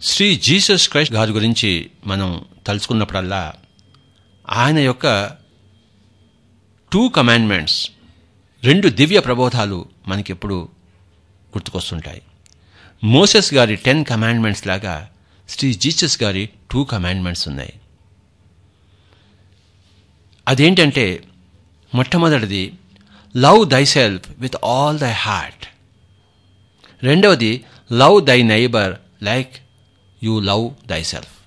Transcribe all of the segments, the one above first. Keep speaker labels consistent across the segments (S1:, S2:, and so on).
S1: Shri Jesus Christ గారి గురించి మనం తలుచుకున్నప్పుడల్లా ఆయన యొక్క టూ కమాండ్మెంట్స్ రెండు దివ్య ప్రబోధాలు మనకెప్పుడు గుర్తుకొస్తుంటాయి. మోసెస్ గారి టెన్ కమాండ్మెంట్స్ లాగా శ్రీ జీసస్ గారి టూ కమాండ్మెంట్స్ ఉన్నాయి. అదేంటంటే మొట్టమొదటిది love thyself with all thy heart రెండవది love thy neighbour like you love thyself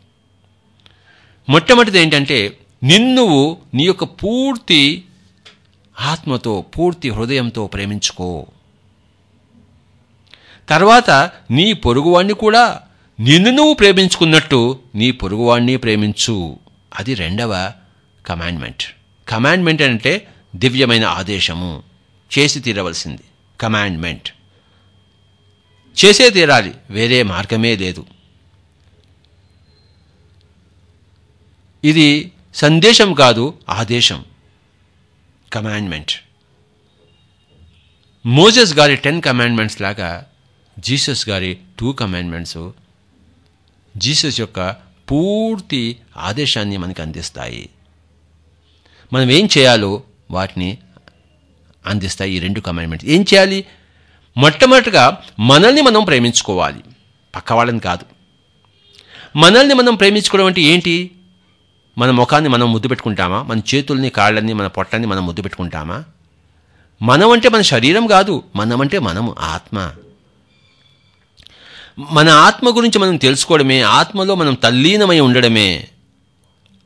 S1: మొట్టమొదటిది ఏంటంటే నిన్ను నీ యొక్క పూర్తి ఆత్మతో పూర్తి హృదయంతో ప్రేమించుకో. తర్వాత నీ పొరుగువాణ్ణి కూడా నిన్ను నువ్వు ప్రేమించుకున్నట్టు నీ పొరుగువాణ్ణి ప్రేమించు. అది రెండవ కమాండ్మెంట్ కమాండ్మెంట్ అంటే దివ్యమైన ఆదేశము. చేసి తీరవలసింది. కమాండ్మెంట్ చేసే తీరాలి. వేరే మార్గమే లేదు. ఇది సందేశం కాదు ఆదేశం. కమాండ్మెంట్. మోజెస్ గారి టెన్ కమాండ్మెంట్స్ లాగా జీసస్ గారి టూ కమాండ్మెంట్స్ జీసస్ యొక్క పూర్తి ఆదేశాన్ని మనకు అందిస్తాయి. మనం ఏం చేయాలో వాటిని అందిస్తాయి ఈ రెండు కమాండ్మెంట్స్. ఏం చేయాలి? మొట్టమొదటిగా మనల్ని మనం ప్రేమించుకోవాలి. పక్క వాళ్ళని కాదు. మనల్ని మనం ప్రేమించుకోవడం అంటే ఏంటి? మన ముఖాన్ని మనం ముద్దు పెట్టుకుంటామా? మన చేతుల్ని కాళ్ళని మన పొట్టని మనం ముద్దు పెట్టుకుంటామా? మనం అంటే మన శరీరం కాదు మనం అంటే మనము ఆత్మ. మన ఆత్మ గురించి మనం తెలుసుకోవడమే ఆత్మలో మనం తల్లీనమై ఉండడమే.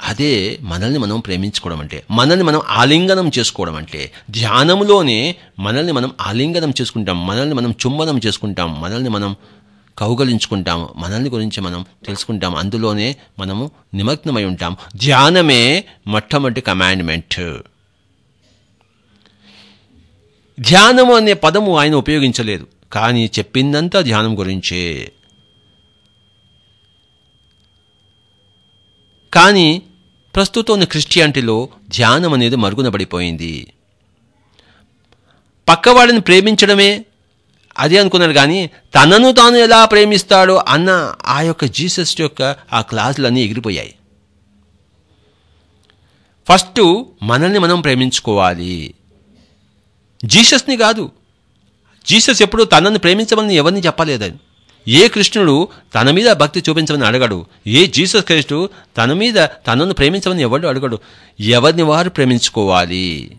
S1: అదే మనల్ని మనం ప్రేమించుకోవడం అంటే మనల్ని మనం ఆలింగనం చేసుకోవడం అంటే ధ్యానంలోనే మనల్ని మనం ఆలింగనం చేసుకుంటాం మనల్ని మనం చుంబనం చేసుకుంటాం మనల్ని మనం కౌగలించుకుంటాము. మనల్ని గురించి మనం తెలుసుకుంటాం. అందులోనే మనము నిమగ్నమై ఉంటాం. ధ్యానమే మొట్టమొదటి కమాండ్మెంట్ ధ్యానము అనే పదము ఆయన ఉపయోగించలేదు. కానీ చెప్పిందంతా ధ్యానం గురించే. కానీ ప్రస్తుతం ఉన్న క్రిస్టియానిటీలో ధ్యానం అనేది మరుగున పడిపోయింది పక్కవాడిని ప్రేమించడమే అదే అనుకున్నారు కానీ తనను తాను ఎలా ప్రేమిస్తాడో అన్న ఆ యొక్క జీసస్ యొక్క ఆ క్లాసులన్నీ ఎగిరిపోయాయి. ఫస్ట్ మనల్ని మనం ప్రేమించుకోవాలి. జీసస్ని కాదు. జీసస్ ఎప్పుడు తనను ప్రేమించమని ఎవరిని చెప్పలేదని ఏ కృష్ణుడు తన మీద భక్తి చూపించమని అడగడు. ఏ జీసస్ క్రైస్టు తన మీద తనను ప్రేమించమని ఎవడు అడగడు. ఎవరిని వారు ప్రేమించుకోవాలి?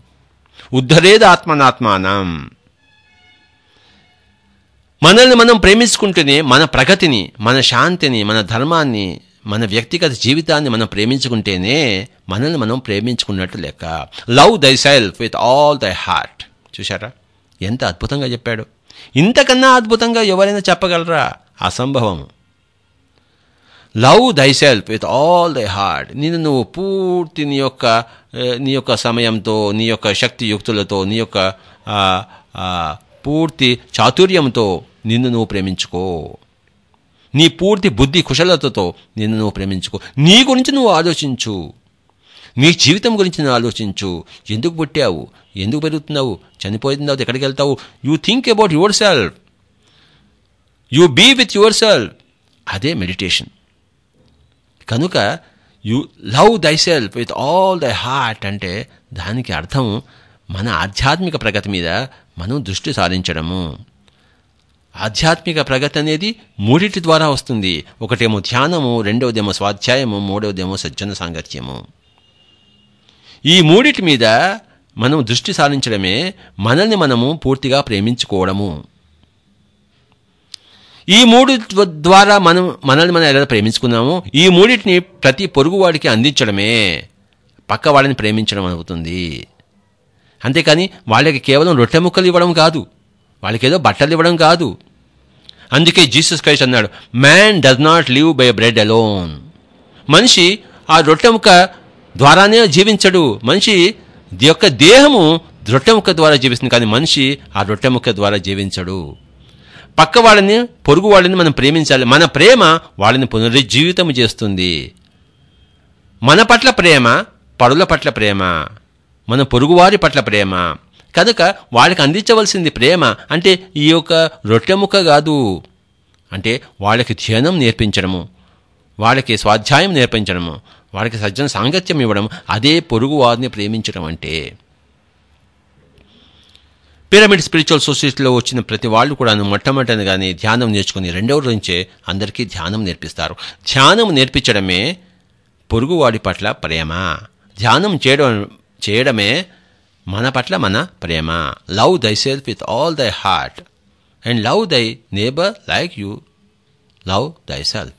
S1: ఉద్ధరేద ఆత్మనాత్మానం. మనల్ని మనం ప్రేమించుకుంటేనే మన ప్రగతిని మన శాంతిని మన ధర్మాన్ని మన వ్యక్తిగత జీవితాన్ని మనం ప్రేమించుకుంటేనే మనల్ని మనం ప్రేమించుకున్నట్టు లెక్క. Love thyself with all thy heart చూశారా? ఎంత అద్భుతంగా చెప్పాడు. ఇంతకన్నా అద్భుతంగా ఎవరైనా చెప్పగలరా? అసంభవం love thyself with all thy heart నేను నువ్వు పూర్తి నీ యొక్క నీ యొక్క సమయంతో నీ యొక్క శక్తి యుక్తులతో నీ యొక్క పూర్తి చాతుర్యంతో నిన్ను నువ్వు ప్రేమించుకో. నీ పూర్తి బుద్ధి కుశలతతో నిన్ను నువ్వు ప్రేమించుకో. నీ గురించి నువ్వు ఆలోచించు. నీ జీవితం గురించి నువ్వు ఆలోచించు. ఎందుకు పుట్టావు? ఎందుకు పెరుగుతున్నావు? చనిపోయిన తర్వాత ఎక్కడికి వెళ్తావు? You think about yourself you be with yourself అదే మెడిటేషన్ కనుక you love thyself with all thy heart అంటే దానికి అర్థం మన ఆధ్యాత్మిక ప్రగతి మీద మనం దృష్టి సారించడము. ఆధ్యాత్మిక ప్రగతి అనేది మూడిటి ద్వారా వస్తుంది. ఒకటేమో ధ్యానము రెండవదేమో స్వాధ్యాయము మూడవదేమో సజ్జన సాంగత్యము. ఈ మూడిటి మీద మనం దృష్టి సారించడమే మనల్ని మనము పూర్తిగా ప్రేమించుకోవడము. ఈ మూడు ద్వారా మనం మనల్ని మనం ఎలా ప్రేమించుకున్నామో ఈ మూడింటిని ప్రతి పొరుగువాడికి అందించడమే. పక్క ప్రేమించడం అవుతుంది. అంతేకాని వాళ్ళకి కేవలం రొట్టె ముక్కలు ఇవ్వడం కాదు వాళ్ళకేదో బట్టలు ఇవ్వడం కాదు. అందుకే జీసస్ క్రైస్ట్ అన్నాడు man does not live by bread alone మనిషి ఆ రొట్టె ముక్క ద్వారానే జీవించడు. మనిషి యొక్క దేహము రొట్టె ముక్క ద్వారా జీవిస్తుంది కానీ మనిషి ఆ రొట్టె ముక్క ద్వారా జీవించడు. పక్క వాళ్ళని పొరుగు వాళ్ళని మనం ప్రేమించాలి. మన ప్రేమ వాళ్ళని పునరుజ్జీవితం చేస్తుంది. మన పట్ల ప్రేమ పరుల పట్ల ప్రేమ. మన పొరుగువారి పట్ల ప్రేమ. కనుక వాళ్ళకి అందించవలసింది ప్రేమ అంటే ఈ యొక్క రొట్టెముక్క కాదు. అంటే వాళ్ళకి ధ్యానం నేర్పించడము వాళ్ళకి స్వాధ్యాయం నేర్పించడము వాళ్ళకి సజ్జన సాంగత్యం ఇవ్వడం అదే పొరుగు వారిని ప్రేమించడం అంటే. పిరమిడ్ స్పిరిచువల్ సొసైటీలో వచ్చిన ప్రతి వాళ్ళు కూడా మొట్టమొదటిగానే కానీ ధ్యానం నేర్చుకుని రెండవ నుంచే అందరికీ ధ్యానం నేర్పిస్తారు. ధ్యానం నేర్పించడమే పొరుగువాడి పట్ల ప్రేమ. ధ్యానం చేయడం చేయడమే మన పట్ల మన ప్రేమ. Love thyself with all thy heart and love thy neighbour like you love thyself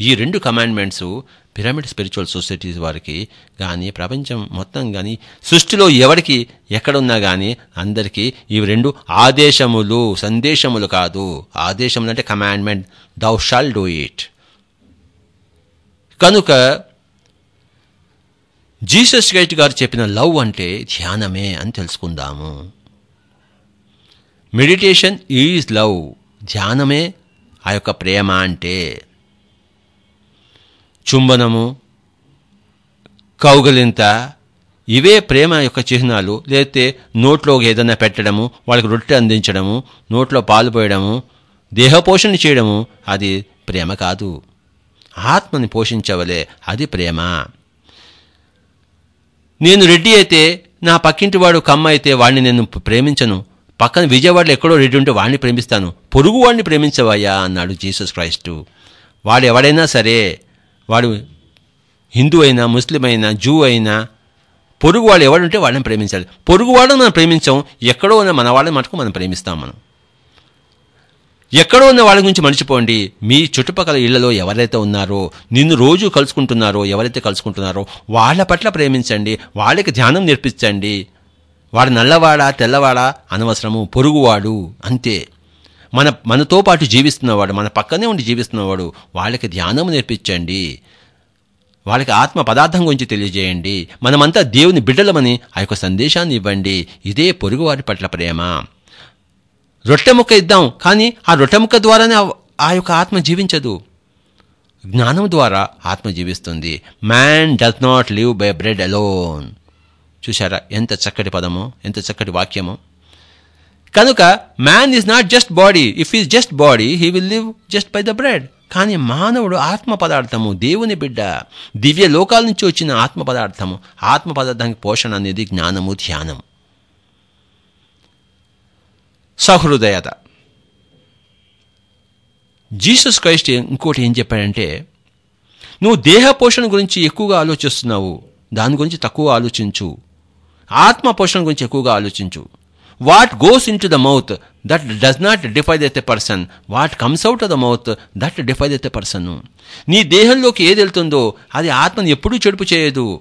S1: ఈ రెండు కమాండ్మెంట్స్ పిరమిడ్ స్పిరిచువల్ సొసైటీస్ వారికి కానీ ప్రపంచం మొత్తం కానీ సృష్టిలో ఎవరికి ఎక్కడున్నా కానీ అందరికీ ఇవి రెండు ఆదేశములు సందేశములు కాదు. ఆదేశములు అంటే commandment thou shall do it కనుక జీసస్ గైట్ గారు చెప్పిన లవ్ అంటే ధ్యానమే అని తెలుసుకుందాము. మెడిటేషన్ ఈజ్ లవ్ ధ్యానమే ఆ యొక్క ప్రేమ అంటే. చుంబనము కౌగలింత ఇవే ప్రేమ యొక్క చిహ్నాలు. లేతే నోట్లో ఏదైనా పెట్టడము వాళ్ళకి రొట్టె అందించడము నోట్లో పాలు పోయడము దేహపోషణ చేయడము అది ప్రేమ కాదు. ఆత్మని పోషించవలే అది ప్రేమ. నేను రెడ్డి అయితే నా పక్కింటి వాడు కమ్మ అయితే వాడిని నేను ప్రేమించను. పక్కన విజయవాడలో ఎక్కడో రెడ్డి ఉంటే వాడిని ప్రేమిస్తాను. పొరుగు వాడిని ప్రేమించవయ్యా అన్నాడు జీసస్ క్రైస్టు. వాడు ఎవడైనా సరే వాడు హిందూ అయినా ముస్లిం అయినా జూ అయినా పొరుగు వాళ్ళు ఎవడుంటే వాళ్ళని ప్రేమించాలి. పొరుగు వాళ్ళని మనం ప్రేమించాం ఎక్కడో ఉన్న మన వాళ్ళని మటుకు మనం ప్రేమిస్తాం మనం. ఎక్కడో ఉన్న వాళ్ళ గురించి మర్చిపోండి మీ చుట్టుపక్కల ఇళ్ళలో ఎవరైతే ఉన్నారో నిన్ను రోజు కలుసుకుంటున్నారో ఎవరైతే కలుసుకుంటున్నారో వాళ్ళ పట్ల ప్రేమించండి. వాళ్ళకి ధ్యానం నేర్పించండి. వాడు నల్లవాడా తెల్లవాడా అనవసరము పొరుగువాడు అంతే. మన మనతో పాటు జీవిస్తున్నవాడు మన పక్కనే ఉండి జీవిస్తున్నవాడు వాళ్ళకి ధ్యానం నేర్పించండి. వాళ్ళకి ఆత్మ పదార్థం గురించి తెలియజేయండి. మనమంతా దేవుని బిడ్డలమని ఆ యొక్క సందేశాన్ని ఇవ్వండి. ఇదే పొరుగువారి పట్ల ప్రేమ. రొట్టె ముక్క ఇద్దాం కానీ ఆ రొట్టె ముక్క ద్వారానే ఆ యొక్క ఆత్మ జీవించదు. జ్ఞానం ద్వారా ఆత్మ జీవిస్తుంది. Man does not live by bread alone చూశారా? ఎంత చక్కటి పదము ఎంత చక్కటి వాక్యము. కనుక man is not just body if is just body he will live just by the bread కానీ మానవుడు ఆత్మ పదార్థము దేవుని బిడ్డ. దివ్య లోకాల నుంచి వచ్చిన ఆత్మ పదార్థము. ఆత్మ పదార్థానికి పోషణ అనేది జ్ఞానము ధ్యానం సహృదయత. జీసస్ క్రైస్ట్ ఇంకోటి ఏం చెప్పాడంటే నువ్వు దేహ పోషణ గురించి ఎక్కువగా ఆలోచిస్తున్నావు దాని గురించి తక్కువ ఆలోచించు. ఆత్మ పోషణ గురించి ఎక్కువగా ఆలోచించు. What goes into the mouth that does not defileth a person what comes out of the mouth that defileth a person. నీ దేహంలోకి ఏది వెళ్తుందో అది ఆత్మని ఎప్పుడూ చెడుపు చేయదు.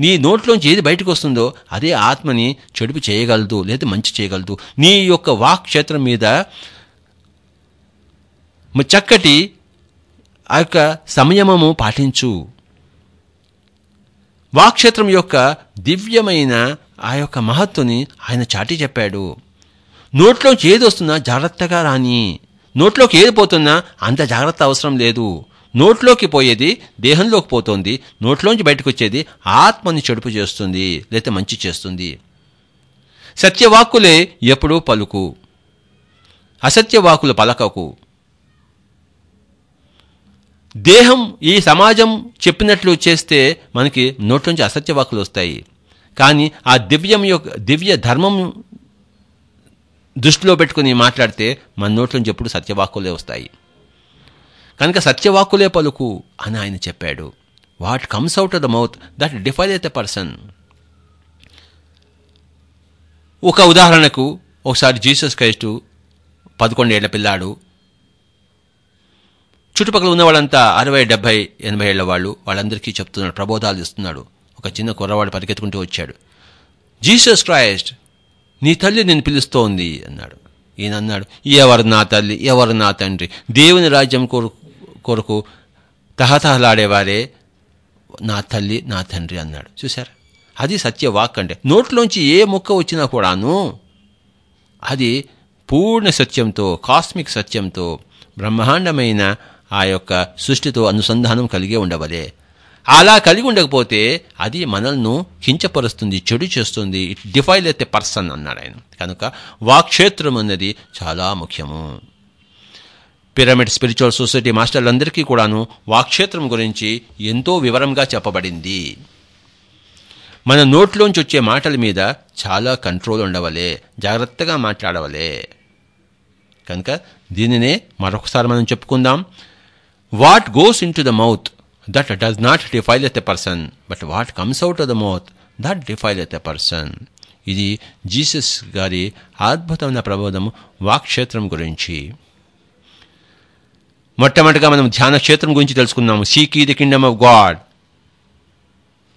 S1: నీ నోట్లోంచి ఏది బయటకు వస్తుందో అదే ఆత్మని చెడుపు చేయగలదు లేదా మంచి చేయగలదు. నీ యొక్క వాక్ క్షేత్రం మీద చక్కటి ఆ యొక్క సంయమము పాటించు. వాక్క్షేత్రం యొక్క దివ్యమైన ఆ యొక్క మహత్తుని ఆయన చాటి చెప్పాడు. నోట్లోంచి ఏది వస్తున్నా జాగ్రత్తగా రాని. నోట్లోకి ఏది పోతున్నా అంత జాగ్రత్త అవసరం లేదు. నోట్లోకి పోయేది దేహంలోకి పోతుంది నోట్లోంచి బయటకు వచ్చేది ఆత్మని చెడుపు చేస్తుంది లేతే మంచి చేస్తుంది. సత్యవాక్కులే ఎప్పుడూ పలుకు. అసత్యవాకులు పలకకు. దేహం ఈ సమాజం చెప్పినట్లు చేస్తే మనకి నోట్లోంచి అసత్యవాకులు వస్తాయి. కానీ ఆ దివ్యం యొక్క దివ్య ధర్మం దృష్టిలో పెట్టుకుని మాట్లాడితే మన నోట్లోంచి ఎప్పుడు సత్యవాకులే వస్తాయి. కనుక సత్యవాక్కులే పలుకు అని ఆయన చెప్పాడు. What comes out of the mouth that define a person ఒక ఉదాహరణకు ఒకసారి జీసస్ క్రైస్టు పదకొండేళ్ళ పిల్లాడు. చుట్టుపక్కల ఉన్న వాళ్ళంతా అరవై డెబ్బై ఎనభై ఏళ్ళ వాళ్ళు వాళ్ళందరికీ చెప్తున్నాడు ప్రబోధాలు ఇస్తున్నాడు. ఒక చిన్న కుర్రవాడు పరిగెత్తుకుంటూ వచ్చాడు. జీసస్ క్రైస్ట్ నీ తల్లి నేను పిలుస్తోంది అన్నాడు. ఈయన అన్నాడు ఎవరు నా తల్లి ఎవరు నా తండ్రి? దేవుని రాజ్యం కొరకు కొరకు తహతహలాడేవారే నా తల్లి నా తండ్రి అన్నాడు. చూసారా అది సత్యవాక్ అంటే. నోట్లోంచి ఏ మొక్క వచ్చినా కూడాను అది పూర్ణ సత్యంతో కాస్మిక్ సత్యంతో బ్రహ్మాండమైన ఆ యొక్క సృష్టితో అనుసంధానం కలిగే ఉండవలే. అలా కలిగి ఉండకపోతే అది మనల్ని కించపరుస్తుంది చెడు చేస్తుంది. ఇట్ డిఫైల్ అయితే పర్సన్ అన్నాడు ఆయన. కనుక వాక్క్షేత్రం అన్నది చాలా ముఖ్యము. పిరమిడ్ స్పిరిచువల్ సొసైటీ మాస్టర్లందరికీ కూడాను వాక్క్షేత్రం గురించి ఎంతో వివరంగా చెప్పబడింది. మన నోట్లోంచి వచ్చే మాటల మీద చాలా కంట్రోల్ ఉండవలే జాగ్రత్తగా మాట్లాడవలే. కనుక దీనినే మరొకసారి మనం చెప్పుకుందాం. What goes into the mouth that does not defileth a person but what comes out of the mouth that defileth a person ఇది జీసస్ గారి అద్భుతమైన ప్రబోధము వాక్క్షేత్రం గురించి. మొట్టమొదటిగా మనం ధ్యాన క్షేత్రం గురించి తెలుసుకున్నాము seek ye the kingdom of God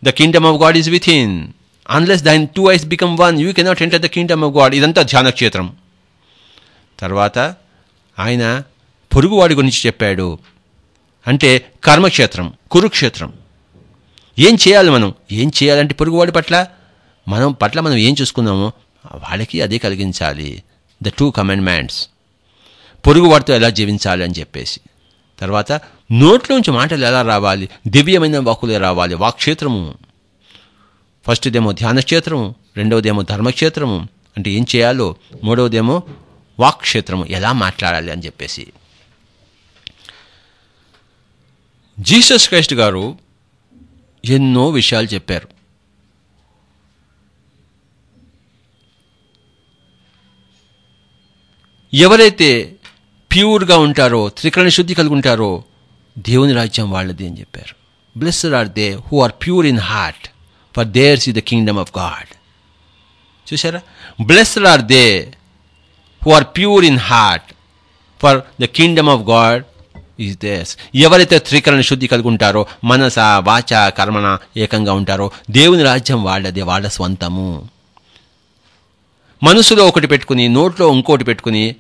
S1: the kingdom of God is within unless thine two eyes become one you cannot enter the kingdom of God ఇదంతా ధ్యాన క్షేత్రం. తర్వాత ఆయన పొరుగువాడి గురించి చెప్పాడు. అంటే కర్మక్షేత్రం కురుక్షేత్రం. ఏం చేయాలి మనం? ఏం చేయాలంటే పొరుగువాడి పట్ల? మనం పట్ల మనం ఏం చూసుకున్నామో వాళ్ళకి అదే కలిగించాలి. ద టూ కమాండ్మెంట్స్ పొరుగువాడితో ఎలా జీవించాలి అని చెప్పేసి. తర్వాత నోట్లోంచి మాటలు ఎలా రావాలి? దివ్యమైన వాకులే రావాలి. వాక్క్షేత్రము. ఫస్ట్దేమో ధ్యానక్షేత్రము రెండవదేమో ధర్మక్షేత్రము. అంటే ఏం చేయాలో? మూడవదేమో వాక్క్షేత్రము. ఎలా మాట్లాడాలి అని చెప్పేసి. జీసస్ క్రైస్ట్ గారు ఎన్నో విషయాలు చెప్పారు. ఎవరైతే ప్యూర్గా ఉంటారో త్రికరణ శుద్ధి కలిగి ఉంటారో దేవుని రాజ్యం వాళ్ళది అని చెప్పారు. Blessed are they who are pure in heart for theirs is the kingdom of God చూసారా blessed are they who are pure in heart for the kingdom of God is theirs ఎవరైతే త్రికరణ శుద్ధి కలిగి ఉంటారో మనస వాచ కర్మణ ఏకంగా ఉంటారో దేవుని రాజ్యం వాళ్ళదే వాళ్ళ స్వంతము. మనసులో ఒకటి పెట్టుకుని నోట్లో ఇంకోటి పెట్టుకుని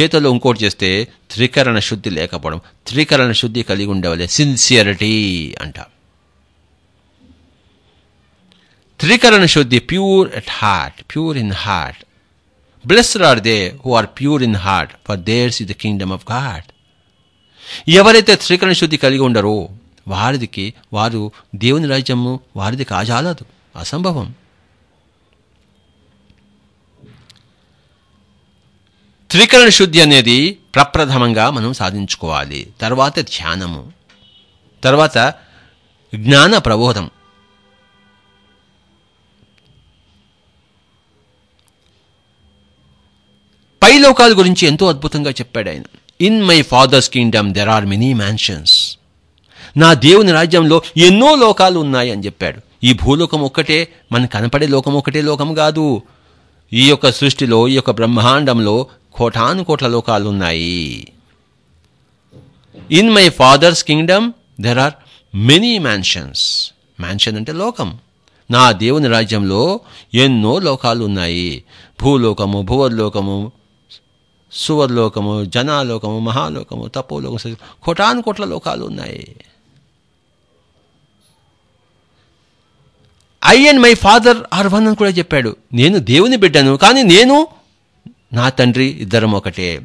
S1: చేతుల్లో ఇంకోటి చేస్తే త్రికరణ శుద్ధి లేకపోవడం. త్రికరణ శుద్ధి కలిగి ఉండవలే. సిన్సియరిటీ అంట. త్రికరణ శుద్ధి pure at heart pure in heart blessed are they who are pure in heart for theirs is the kingdom of God ఎవరైతే త్రికరణ శుద్ధి కలిగి ఉండరో వారిదికి వారు దేవుని రాజ్యము వారిది కాజాలదు అసంభవం. త్రికరణ శుద్ధి అనేది ప్రప్రథమంగా మనం సాధించుకోవాలి. తర్వాత ధ్యానము. తర్వాత జ్ఞాన ప్రబోధం. పై లోకాల గురించి ఎంతో అద్భుతంగా చెప్పాడు ఆయన. In my father's kingdom there are many mansions నా దేవుని రాజ్యంలో ఎన్నో లోకాలు ఉన్నాయి అని చెప్పాడు. ఈ భూలోకం ఒక్కటే మనకు కనపడే లోకం ఒకటే లోకం కాదు. ఈ యొక్క సృష్టిలో ఈ యొక్క బ్రహ్మాండంలో కోటానుకోట్ల లోకాలున్నాయి. లోకాలు ఉన్నాయి in my father's kingdom there are many mansions mansion అంటే లోకం. నా దేవుని రాజ్యంలో ఎన్నో లోకాలు ఉన్నాయి భూలోకము భువర్లోకము సువర్లోకము జనాలోకము మహాలోకము తపోలోకము కోటాను కోట్ల లోకాలు ఉన్నాయి I and my father are one అని కూడా చెప్పాడు. నేను దేవుని బిడ్డను కానీ నేను నా తండ్రి ఇద్దరం ఒకటే.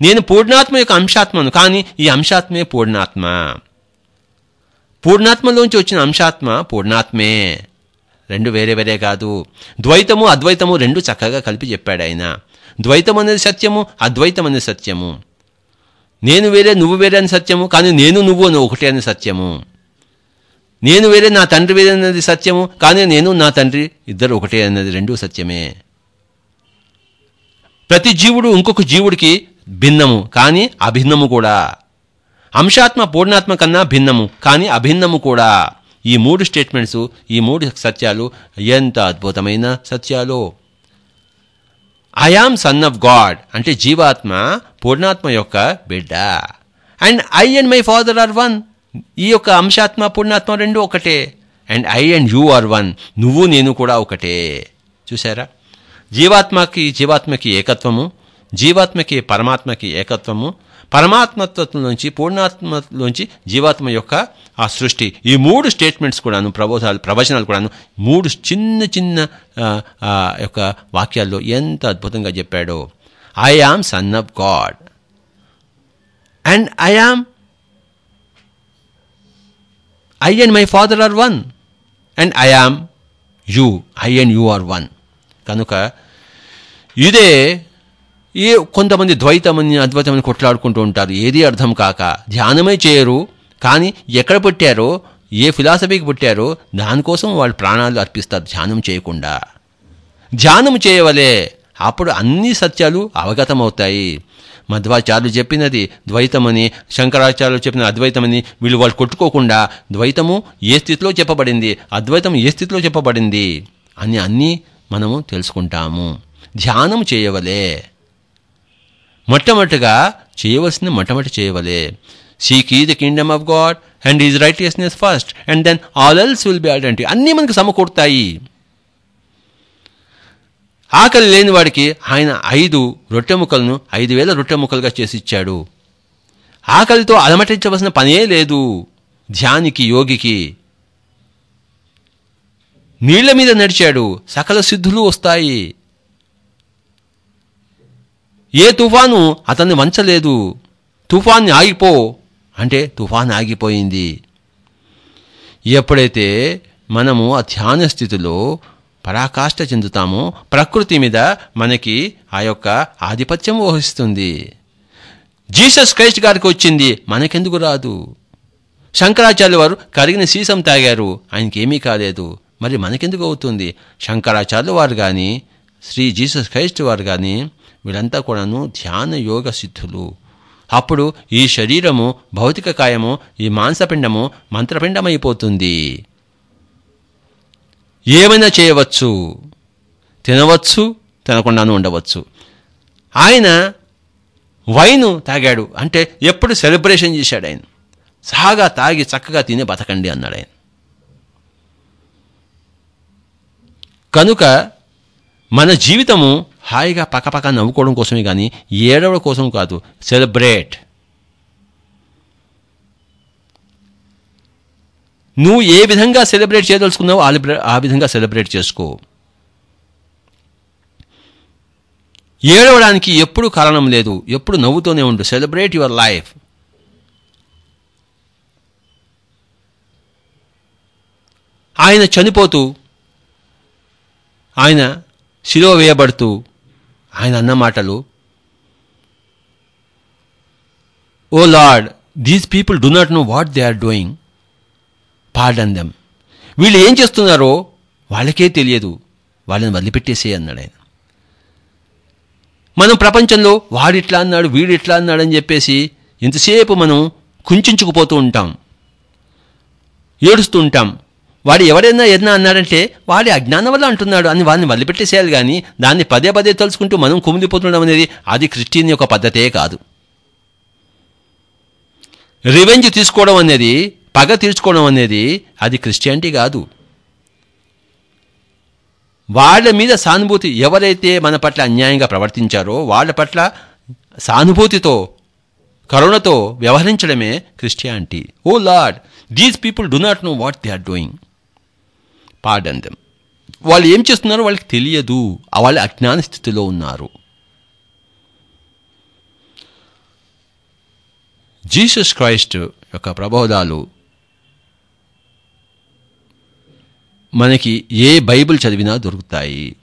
S1: నేను పూర్ణాత్మ యొక్క అంశాత్మను కానీ ఈ అంశాత్మే పూర్ణాత్మ. పూర్ణాత్మలోంచి వచ్చిన అంశాత్మ పూర్ణాత్మే. రెండు వేరే వేరే కాదు. ద్వైతము అద్వైతము రెండు చక్కగా కలిపి చెప్పాడు ఆయన. ద్వైతం అనేది సత్యము అద్వైతం అనేది సత్యము. నేను వేరే నువ్వు వేరే అని సత్యము కానీ నేను నువ్వు అని ఒకటే అని సత్యము. నేను వేరే నా తండ్రి వేరే అన్నది సత్యము కానీ నేను నా తండ్రి ఇద్దరు ఒకటే అన్నది రెండూ సత్యమే. ప్రతి జీవుడు ఇంకొక జీవుడికి భిన్నము కానీ అభిన్నము కూడా. అంశాత్మ పూర్ణాత్మ కన్నా భిన్నము కానీ అభిన్నము కూడా. ఈ మూడు స్టేట్మెంట్స్ ఈ మూడు సత్యాలు ఎంత అద్భుతమైన సత్యాలు! ఐఆమ్ సన్ ఆఫ్ గాడ్ అంటే జీవాత్మ పూర్ణాత్మ యొక్క బిడ్డ. And I and my father are one ఈ యొక్క అంశాత్మ పూర్ణాత్మ రెండు ఒకటే. And I and you are one నువ్వు నేను కూడా ఒకటే. చూసారా జీవాత్మకి జీవాత్మకి ఏకత్వము జీవాత్మకి పరమాత్మకి ఏకత్వము పరమాత్మత్వంలోంచి పూర్ణాత్మలోంచి జీవాత్మ యొక్క ఆ సృష్టి. ఈ మూడు స్టేట్మెంట్స్ కూడాను ప్రబోధాలు ప్రవచనాలు కూడాను మూడు చిన్న చిన్న యొక్క వాక్యాల్లో ఎంత అద్భుతంగా చెప్పాడో. I am son of God and I am I and my father are one and I am you I and you are one కనుక ఇదే ఏ కొంతమంది ద్వైతమని అద్వైతమని కొట్లాడుకుంటూ ఉంటారు. ఏది అర్థం కాక ధ్యానమే చేయరు. కానీ ఎక్కడ పుట్టారో ఏ ఫిలాసఫీకి పుట్టారో దానికోసం వాళ్ళు ప్రాణాలు అర్పిస్తారు ధ్యానం చేయకుండా. ధ్యానం చేయవలే. అప్పుడు అన్ని సత్యాలు అవగతమవుతాయి. మధ్వాచార్యులు చెప్పినది ద్వైతమని శంకరాచార్యులు చెప్పిన అద్వైతమని వీళ్ళు వాళ్ళు కొట్టుకోకుండా ద్వైతము ఏ స్థితిలో చెప్పబడింది అద్వైతం ఏ స్థితిలో చెప్పబడింది అని అన్నీ మనము తెలుసుకుంటాము. ధ్యానం చేయవలే. మొట్టమొదటిగా చేయవలసింది మొట్టమొదటి చేయవలే. Seek ye the kingdom of God and is righteousness first and then all else will be identity అన్నీ మనకు సమకూరుతాయి. ఆకలి లేని వాడికి ఆయన ఐదు రొట్టె ముక్కలను ఐదు వేల రొట్టె ముక్కలుగా చేసి ఇచ్చాడు. ఆకలితో అలమటించవలసిన పనే లేదు. ధ్యానికి యోగికి నీళ్ళ మీద నడిచాడు. సకల సిద్ధులు వస్తాయి. ఏ తుఫాను అతన్ని వంచలేదు. తుఫాన్ని ఆగిపో అంటే తుఫాన్ ఆగిపోయింది. ఎప్పుడైతే మనము ఆ ధ్యాన స్థితిలో పరాకాష్ట చెందుతామో ప్రకృతి మీద మనకి ఆ యొక్క ఆధిపత్యం వహిస్తుంది. జీసస్ క్రైస్ట్ గారికి వచ్చింది. మనకెందుకు రాదు? శంకరాచార్య వారు కరిగిన సీసం తాగారు. ఆయనకి ఏమీ కాలేదు. మరి మనకెందుకు అవుతుంది? శంకరాచార్యుల వారు కానీ శ్రీ జీసస్ క్రైస్ట్ వారు కానీ వీళ్ళంతా కూడాను ధ్యాన యోగ సిద్ధులు. అప్పుడు ఈ శరీరము భౌతిక కాయము ఈ మాంసపిండము మంత్రపిండమైపోతుంది. ఏమైనా చేయవచ్చు? తినవచ్చు తినకుండాను ఉండవచ్చు. ఆయన వైను తాగాడు. అంటే ఎప్పుడు సెలబ్రేషన్ చేశాడు ఆయన. సాగా తాగి చక్కగా తిని బతకండి అన్నాడు ఆయన. కనుక మన జీవితము హాయిగా పక్కపక్క నవ్వుకోవడం కోసమే కానీ ఏడవడం కోసం కాదు సెలబ్రేట్. నువ్వు ఏ విధంగా సెలబ్రేట్ చేయదలుచుకున్నావో ఆ విధంగా సెలబ్రేట్ చేసుకో. ఏడవడానికి ఎప్పుడు కారణం లేదు ఎప్పుడు నవ్వుతూనే ఉండు. Celebrate your life. ఆయన చనిపోతూ ఆయన శిలువ వేయబడుతూ ఆయన అన్న మాటలు ఓ Lord these people do not know what they are doing. Pardon them. వీళ్ళు ఏం చేస్తున్నారో వాళ్ళకే తెలియదు. వాళ్ళని వదిలిపెట్టేసే అన్నాడు ఆయన. మనం ప్రపంచంలో వాడిట్లా అన్నాడు వీడిట్లా అన్నాడు అని చెప్పేసి ఇంతసేపు మనం కుంచుకుపోతూ ఉంటాం. ఏడుస్తూ ఉంటాం. వాడు ఎవరైనా ఏదైనా అన్నాడంటే వాడి అజ్ఞానం వల్ల అంటున్నాడు అని వాడిని వదిలిపెట్టేసేయాలి కానీ దాన్ని పదే పదే తలుచుకుంటూ మనం కుమిలిపోతుండడం అనేది అది క్రిస్టియన్ యొక్క పద్ధతే కాదు. రివెంజ్ తీసుకోవడం అనేది పగ తీర్చుకోవడం అనేది అది క్రిస్టియానిటీ కాదు. వాళ్ళ మీద సానుభూతి ఎవరైతే మన పట్ల అన్యాయంగా ప్రవర్తించారో వాళ్ళ పట్ల సానుభూతితో కరుణతో వ్యవహరించడమే Christianity. Oh Lord these people do not know what they are doing. Pardon them వాళ్ళు ఏం చేస్తున్నారో వాళ్ళకి తెలియదు. వాళ్ళ అజ్ఞాన స్థితిలో ఉన్నారు. జీసస్ క్రైస్ట్ యొక్క ప్రబోధాలు మనకి ఏ బైబిల్ చదివినా దొరుకుతాయి.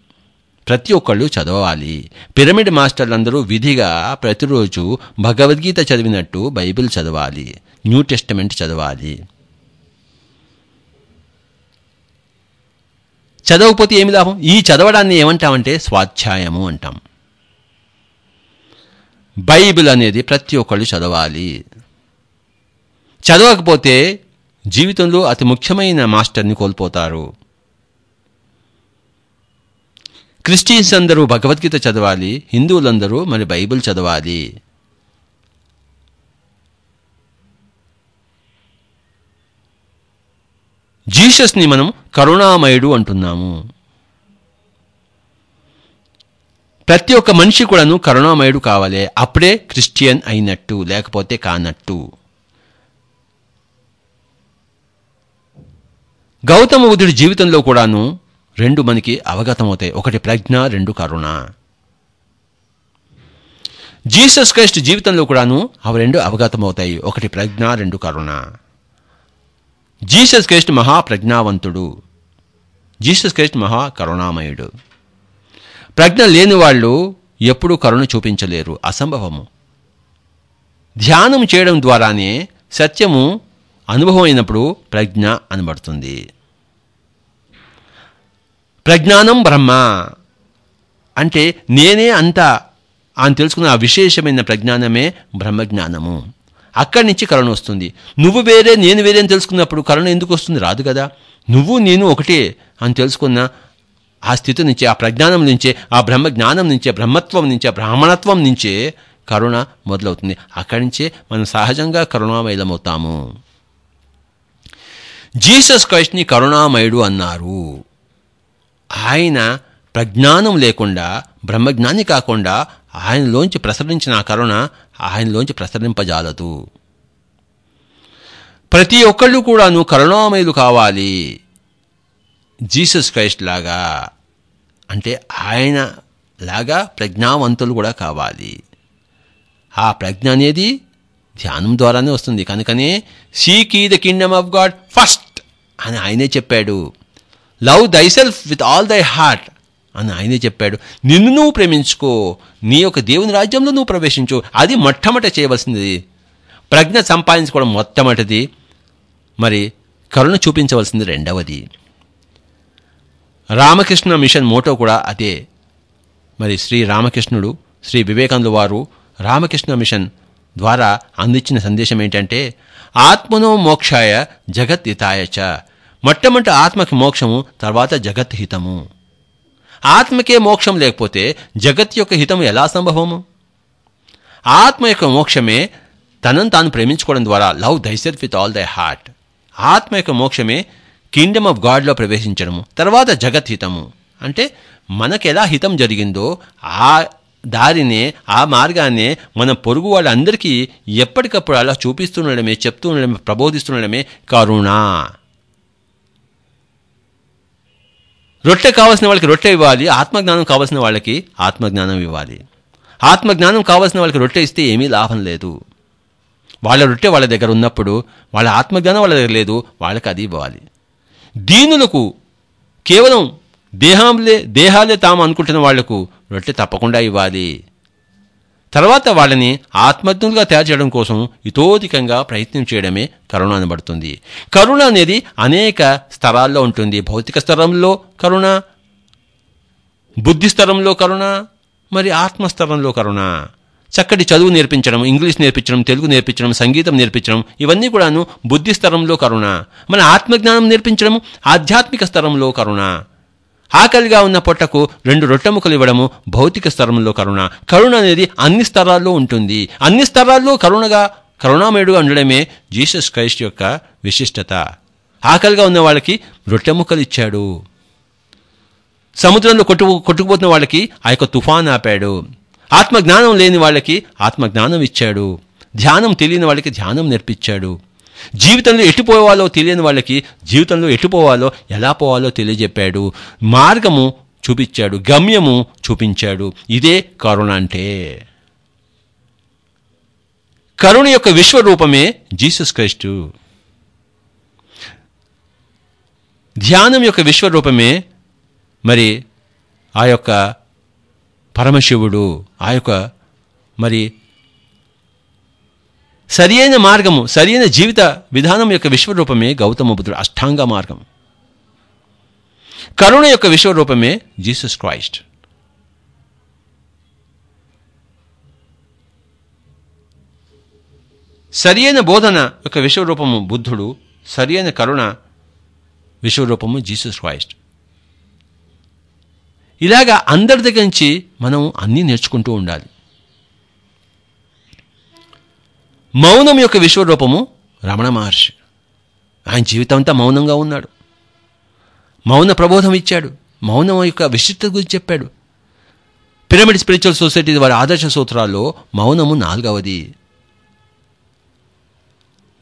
S1: ప్రతి ఒక్కళ్ళు చదవాలి. పిరమిడ్ మాస్టర్లందరూ విధిగా ప్రతిరోజు భగవద్గీత చదివినట్టు బైబిల్ చదవాలి. న్యూ టెస్టమెంట్ చదవాలి. చదవకపోతే ఏమి లాభం? ఈ చదవడాన్ని ఏమంటామంటే స్వాధ్యాయము అంటాం. బైబిల్ అనేది ప్రతి ఒక్కళ్ళు చదవాలి. చదవకపోతే జీవితంలో అతి ముఖ్యమైన మాస్టర్ని కోల్పోతారు. క్రిస్టియన్స్ అందరూ భగవద్గీత చదవాలి హిందువులందరూ మరి బైబిల్ చదవాలి. జీసస్ని మనం కరుణామయుడు అంటున్నాము. ప్రతి ఒక్క మనిషి కూడాను కరుణామయుడు కావాలి. అప్పుడే క్రిస్టియన్ అయినట్టు లేకపోతే కానట్టు. గౌతమ బుద్ధుడి జీవితంలో కూడాను రెండు మనకి అవగతమవుతాయి. ఒకటి ప్రజ్ఞ రెండు కరుణ. జీసస్ క్రైస్ట్ జీవితంలో కూడాను అవి రెండు అవగతమవుతాయి. ఒకటి ప్రజ్ఞ రెండు కరుణ. జీసస్ క్రైస్ట్ మహాప్రజ్ఞావంతుడు. జీసస్ క్రైస్ట్ మహా కరుణామయుడు ప్రజ్ఞ లేని వాళ్ళు ఎప్పుడూ కరుణ చూపించలేరు. అసంభవము. ధ్యానం చేయడం ద్వారానే సత్యము అనుభవం అయినప్పుడు ప్రజ్ఞ అనబడుతుంది. ప్రజ్ఞానం బ్రహ్మ. అంటే నేనే అంతా అని తెలుసుకున్న ఆ విశేషమైన ప్రజ్ఞానమే బ్రహ్మజ్ఞానము. అక్కడి నుంచి కరుణ వస్తుంది. నువ్వు వేరే నేను వేరే అని తెలుసుకున్నప్పుడు కరుణ ఎందుకు వస్తుంది? రాదు కదా. నువ్వు నేను ఒకటే అని తెలుసుకున్న ఆ స్థితి నుంచే ఆ ప్రజ్ఞానం నుంచే ఆ బ్రహ్మ జ్ఞానం నుంచే బ్రహ్మత్వం నుంచే బ్రాహ్మణత్వం నుంచే కరుణ మొదలవుతుంది. అక్కడి నుంచే మనం సహజంగా కరుణామయలమవుతాము. జీసస్ క్రైస్ట్ని కరుణామయుడు అన్నారు. ఆయన ప్రజ్ఞానం లేకుండా బ్రహ్మజ్ఞాని కాకుండా ఆయనలోంచి ప్రసరించిన ఆ కరుణ ఆయనలోంచి ప్రసరింపజాలదు. ప్రతి ఒక్కళ్ళు కూడాను కరుణామయులు కావాలి. జీసస్ క్రైస్ట్ లాగా. అంటే ఆయన లాగా ప్రజ్ఞావంతులు కూడా కావాలి. ఆ ప్రజ్ఞ అనేది ధ్యానం ద్వారానే వస్తుంది. కనుకనే seek ye the kingdom of God first అని ఆయనే చెప్పాడు. Love thyself with all thy heart అని ఆయనే చెప్పాడు. నిన్ను నువ్వు ప్రేమించుకో. నీ యొక్క దేవుని రాజ్యంలో నువ్వు ప్రవేశించు. అది మొట్టమొదట చేయవలసింది. ప్రజ్ఞ సంపాదించుకోవడం మొట్టమొదటిది. మరి కరుణ చూపించవలసింది రెండవది. రామకృష్ణ మిషన్ మోటో కూడా అదే. మరి శ్రీ రామకృష్ణుడు శ్రీ వివేకానంద వారు రామకృష్ణ మిషన్ ద్వారా అందించిన సందేశం ఏంటంటే ఆత్మనో మోక్షాయ జగత్ హితాయ చ. మొట్టమొదటి ఆత్మకి మోక్షము తర్వాత జగత్ హితము. ఆత్మకే మోక్షం లేకపోతే జగత్ యొక్క హితం ఎలా సంభవము? ఆత్మ యొక్క మోక్షమే తనను తాను ప్రేమించుకోవడం ద్వారా love thyself with all thy heart ఆత్మ యొక్క మోక్షమే కింగ్డమ్ ఆఫ్ గాడ్లో ప్రవేశించడము. తర్వాత జగత్ హితము. అంటే మనకు ఎలా హితం జరిగిందో ఆ దారినే ఆ మార్గాన్నే మన పొరుగు వాళ్ళందరికీ ఎప్పటికప్పుడు అలా చూపిస్తుండడమే చెప్తూ ఉండడమే ప్రబోధిస్తుండడమే కరుణ. రొట్టె కావాల్సిన వాళ్ళకి రొట్టె ఇవ్వాలి ఆత్మజ్ఞానం కావాల్సిన వాళ్ళకి ఆత్మజ్ఞానం ఇవ్వాలి. ఆత్మజ్ఞానం కావాల్సిన వాళ్ళకి రొట్టె ఇస్తే ఏమీ లాభం లేదు. వాళ్ళ రొట్టె వాళ్ళ దగ్గర ఉన్నప్పుడు వాళ్ళ ఆత్మజ్ఞానం వాళ్ళ దగ్గర లేదు వాళ్ళకి అది ఇవ్వాలి. దీనులకు కేవలం దేహంలే దేహాలే తాము అనుకుంటున్న వాళ్ళకు రొట్టె తప్పకుండా ఇవ్వాలి. తర్వాత వాళ్ళని ఆత్మజ్ఞులుగా తయారు చేయడం కోసం ఇతోధికంగా ప్రయత్నం చేయడమే కరుణ అనబడుతుంది. కరుణ అనేది అనేక స్థలాల్లో ఉంటుంది. భౌతిక స్థలంలో కరుణ బుద్ధి స్థలంలో కరుణ మరి ఆత్మస్తరంలో కరుణ. చక్కటి చదువు నేర్పించడం ఇంగ్లీష్ నేర్పించడం తెలుగు నేర్పించడం సంగీతం నేర్పించడం ఇవన్నీ కూడాను బుద్ధి స్తరంలో కరుణ. మన ఆత్మజ్ఞానం నేర్పించడం ఆధ్యాత్మిక స్థరంలో కరుణ. ఆకలిగా ఉన్న పొట్టకు రెండు రొట్టెముకలు ఇవ్వడము భౌతిక స్తరంలో కరుణ. కరుణ అనేది అన్ని స్థలాల్లో ఉంటుంది. అన్ని స్థలాల్లో కరుణగా కరుణామయుడుగా ఉండడమే జీసస్ క్రైస్ట్ యొక్క విశిష్టత. ఆకలిగా ఉన్న వాళ్ళకి రొట్టెముక్కలు ఇచ్చాడు. సముద్రంలో కొట్టు కొట్టుకుపోతున్న వాళ్ళకి ఆ యొక్క తుఫాన్ ఆపాడు. ఆత్మజ్ఞానం లేని వాళ్ళకి ఆత్మజ్ఞానం ఇచ్చాడు. ధ్యానం తెలియని వాళ్ళకి ధ్యానం నేర్పించాడు. జీవితంలో ఎటు పోవాలో తెలియని వాళ్ళకి జీవితంలో ఎటు పోవాలో ఎలా పోవాలో తెలియజెప్పాడు. మార్గము చూపించాడు గమ్యము చూపించాడు. ఇదే కరుణ అంటే. కరుణ యొక్క విశ్వరూపమే జీసస్ క్రైస్టు. ధ్యానం యొక్క విశ్వరూపమే మరి ఆ యొక్క పరమశివుడు ఆ యొక్క మరి సరియైన మార్గము సరియైన జీవిత విధానం యొక్క విశ్వరూపమే గౌతమ బుద్ధుడు అష్టాంగ మార్గం. కరుణ యొక్క విశ్వరూపమే జీసస్ క్రైస్ట్. సరియైన బోధన యొక్క విశ్వరూపము బుద్ధుడు సరియైన కరుణ విశ్వరూపము జీసస్ క్రైస్ట్. ఇలాగా అందరి దగ్గర నుంచి మనం అన్నీ నేర్చుకుంటూ ఉండాలి. మౌనం యొక్క విశ్వరూపము రమణ మహర్షి. ఆయన జీవితం అంతా మౌనంగా ఉన్నాడు. మౌన ప్రబోధం ఇచ్చాడు. మౌనం యొక్క విశిష్టత గురించి చెప్పాడు. పిరమిడ్ స్పిరిచువల్ సొసైటీ వారి ఆదర్శ సూత్రాల్లో మౌనము నాలుగవది.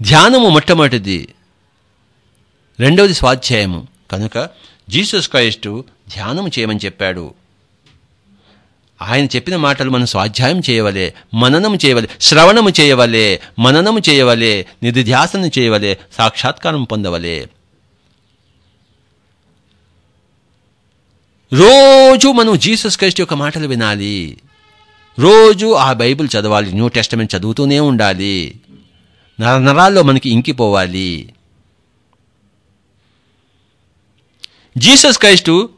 S1: ధ్యానము మొట్టమొదటిది. రెండవది స్వాధ్యాయము. కనుక జీసస్ క్రైస్టు ధ్యానం చేయమని చెప్పాడు. ఆయన చెప్పిన మాటలు మనం స్వాధ్యాయం చేయవలే మననం చేయవలే శ్రవణము చేయవలే మననము చేయవలే నిధిధ్యాసనం చేయవలే సాక్షాత్కారం పొందవలే. రోజు మనం జీసస్ క్రైస్ట్ యొక్క మాటలు వినాలి. రోజు ఆ బైబిల్ చదవాలి న్యూ టెస్టమెంట్ చదువుతూనే ఉండాలి. నరనరాల్లో మనకి ఇంకిపోవాలి. జీసస్ క్రైస్టు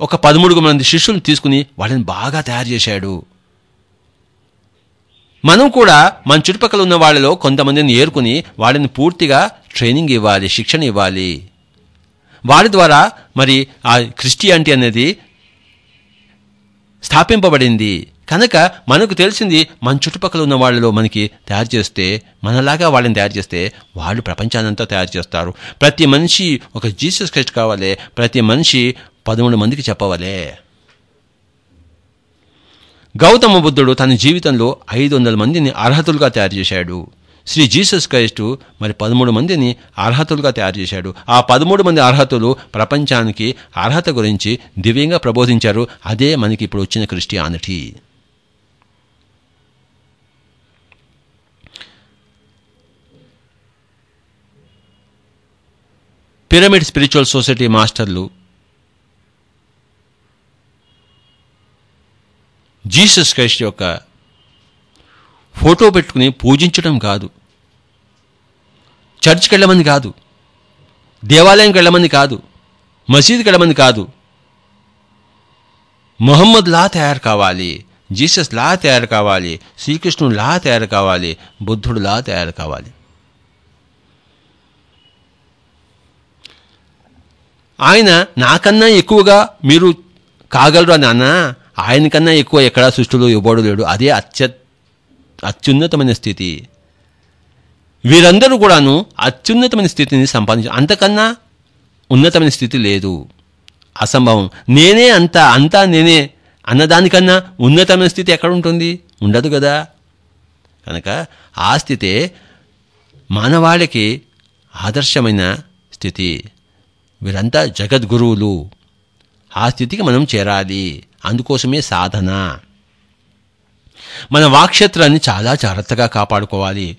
S1: ఒక పదమూడు మంది శిష్యులను తీసుకుని వాళ్ళని బాగా తయారు చేశాడు. మనం కూడా మన చుట్టుపక్కల ఉన్న వాళ్ళలో కొంతమందిని ఏరుకుని వాళ్ళని పూర్తిగా ట్రైనింగ్ ఇవ్వాలి శిక్షణ ఇవ్వాలి. వారి ద్వారా మరి ఆ క్రిస్టియానిటీ అనేది స్థాపింపబడింది. కనుక మనకు తెలిసింది మన చుట్టుపక్కల ఉన్న వాళ్ళలో మనకి తయారు చేస్తే మనలాగా వాళ్ళని తయారు చేస్తే వాళ్ళు ప్రపంచానంతా తయారు చేస్తారు. ప్రతి మనిషి ఒక జీసస్ క్రైస్ట్ కావాలి. ప్రతి మనిషి పదమూడు మందికి చెప్పవలే. గౌతమ బుద్ధుడు తన జీవితంలో ఐదు వందల మందిని అర్హతులుగా తయారు చేశాడు. శ్రీ జీసస్ క్రైస్టు మరి పదమూడు మందిని అర్హతులుగా తయారు చేశాడు. ఆ పదమూడు మంది అర్హతలు ప్రపంచానికి అర్హత గురించి దివ్యంగా ప్రబోధించారు. అదే మనకి ఇప్పుడు వచ్చిన క్రిస్టియానిటీ. పిరమిడ్ స్పిరిచువల్ సొసైటీ మాస్టర్లు జీసస్ క్రైస్ట్ యొక్క ఫోటో పెట్టుకుని పూజించడం కాదు. చర్చ్కి వెళ్ళమని కాదు. దేవాలయంకి వెళ్ళమని కాదు. మసీద్కి వెళ్ళమని కాదు. మొహమ్మద్ లా తయారు కావాలి. జీసస్ లా తయారు కావాలి. శ్రీకృష్ణుడు లా తయారు కావాలి. బుద్ధుడు లా తయారు కావాలి. ఆయన నాకన్నా ఎక్కువగా మీరు కాగలరు నాన్న? ఆయనకన్నా ఎక్కువ ఎక్కడా సృష్టిలో ఇవ్వడు లేడు. అదే అత్య అత్యున్నతమైన స్థితి. వీరందరూ కూడాను అత్యున్నతమైన స్థితిని సంపాదించు అంతకన్నా ఉన్నతమైన స్థితి లేదు. అసంభవం. నేనే అంత అంతా నేనే అన్నదానికన్నా ఉన్నతమైన స్థితి ఎక్కడ ఉంటుంది? ఉండదు కదా. కనుక ఆ స్థితే మానవాళికి ఆదర్శమైన స్థితి. వీరంతా జగద్గురువులు. ఆ స్థితికి మనం చేరాలి. అందుకోసమే సాధన. మన వాక్షేత్రాన్ని చాలా జాగ్రత్తగా కాపాడుకోవాలి.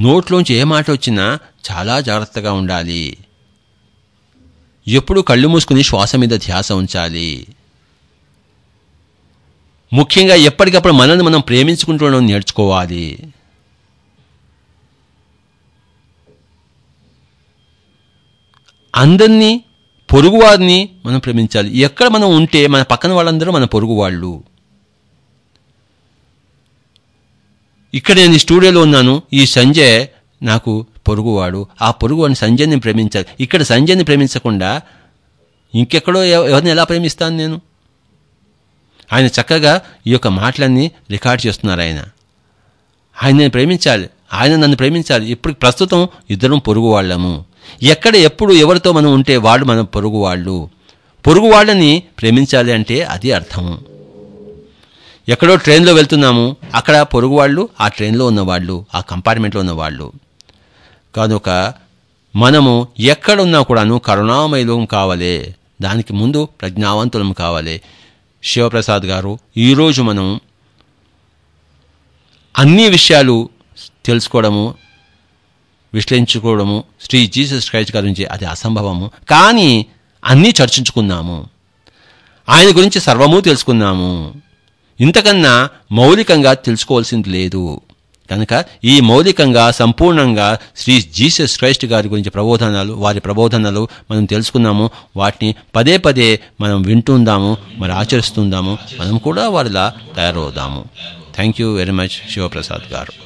S1: నోట్లోంచి ఏ మాట వచ్చినా చాలా జాగ్రత్తగా ఉండాలి. ఎప్పుడు కళ్ళు మూసుకుని శ్వాస మీద ధ్యాస ఉంచాలి. ముఖ్యంగా ఎప్పటికప్పుడు మనల్ని మనం ప్రేమించుకుంటూ నేర్చుకోవాలి. అందరినీ పొరుగువారిని మనం ప్రేమించాలి. ఎక్కడ మనం ఉంటే మన పక్కన వాళ్ళందరూ మన పొరుగు వాళ్ళు ఇక్కడ నేను ఈ స్టూడియోలో ఉన్నాను. ఈ సంజయ్ నాకు పొరుగువాడు. ఆ పొరుగువాడిని సంజయ్ని ప్రేమించాలి. ఇక్కడ సంజయ్ని ప్రేమించకుండా ఇంకెక్కడో ఎవ- ఎవరిని ఎలా ప్రేమిస్తాను నేను? ఆయన చక్కగా ఈ యొక్క మాటలన్నీ రికార్డ్ చేస్తున్నారు ఆయన. ఆయన నేను ప్రేమించాలి. ఆయన నన్ను ప్రేమించాలి. ఇప్పుడు ప్రస్తుతం ఇద్దరం పొరుగు వాళ్ళము ఎక్కడ ఎప్పుడు ఎవరితో మనం ఉంటే వాళ్ళు మన పొరుగు వాళ్ళు పొరుగు వాళ్ళని ప్రేమించాలి అంటే అది అర్థం. ఎక్కడో ట్రైన్లో వెళ్తున్నాము అక్కడ పొరుగు వాళ్ళు ఆ ట్రైన్లో ఉన్నవాళ్ళు ఆ కంపార్ట్మెంట్లో ఉన్నవాళ్ళు. కనుక మనము ఎక్కడున్నా కూడాను కరుణామయులం కావాలి. దానికి ముందు ప్రజ్ఞావంతులం కావాలి. శివప్రసాద్ గారు ఈరోజు మనం అన్ని విషయాలు తెలుసుకోవడము విశ్లేషించుకోవడము శ్రీ జీసస్ క్రైస్ట్ గారి నుంచి అది అసంభవము. కానీ అన్నీ చర్చించుకున్నాము. ఆయన గురించి సర్వము తెలుసుకున్నాము. ఇంతకన్నా మౌలికంగా తెలుసుకోవాల్సింది లేదు. కనుక ఈ మౌలికంగా సంపూర్ణంగా శ్రీ జీసస్ క్రైస్ట్ గారి గురించి ప్రబోధనలు వారి ప్రబోధనలు మనం తెలుసుకున్నాము. వాటిని పదే పదే మనం వింటుందాము మరి ఆచరిస్తుందాము. మనం కూడా వారిలా తయారవుదాము. Thank you very much Shivaprasad గారు.